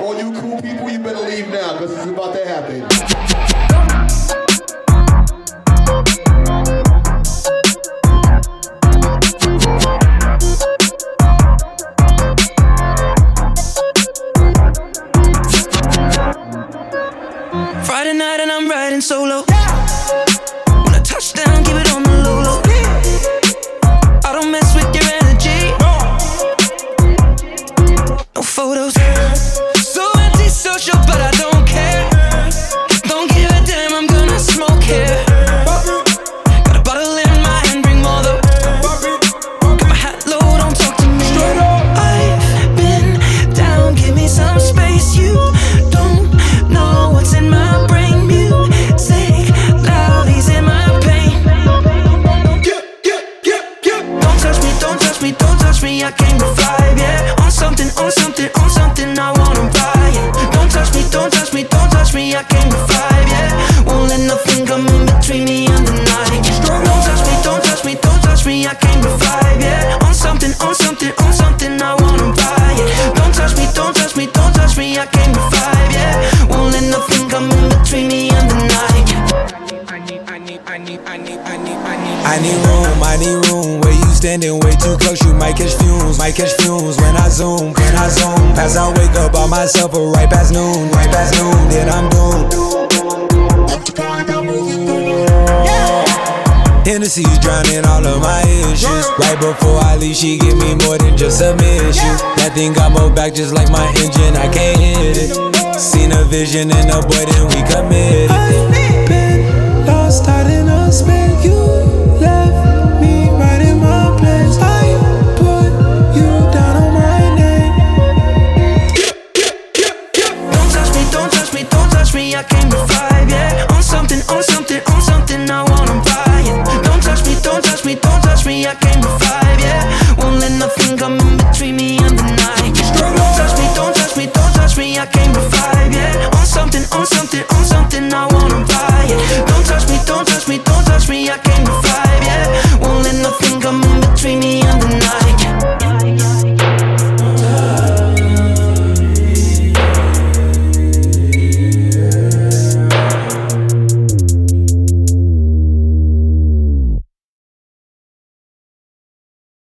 All you cool people, you better leave now, because it's about to happen. Friday night and I'm riding solo. When I touch down, keep it on the low low. I don't mess with your energy. No photos. So touch me, don't touch me. I came to vibe, yeah. On something, on something, on something. I wanna buy it. Don't touch me, don't touch me, don't touch me. I came to vibe, yeah. Won't let nothing come in between me and the night. Don't touch me, don't touch me, don't touch me. I came to vibe, yeah. On something, on something, on something. I wanna buy it. Don't touch me, don't touch me, don't touch me. I came to vibe, yeah. Won't let nothing come in between me and the night. I need room, I need room. Where you standing way too close, you might catch fumes, might catch fumes when I zoom, when I zoom. Pass I wake up by myself, or right past noon, right past noon, then I'm doomed. Hennessy's drowning all of my issues. Right before I leave, she give me more than just submission. That thing got more back just like my engine, I can't hit it. Seen a vision in a boy, then we committed. came to vibe, yeah. On something, on something, on something, I wanna buy. Yeah. Don't touch me, don't touch me, don't touch me, I came to vibe, yeah. Won't let nothing come in between me and the night.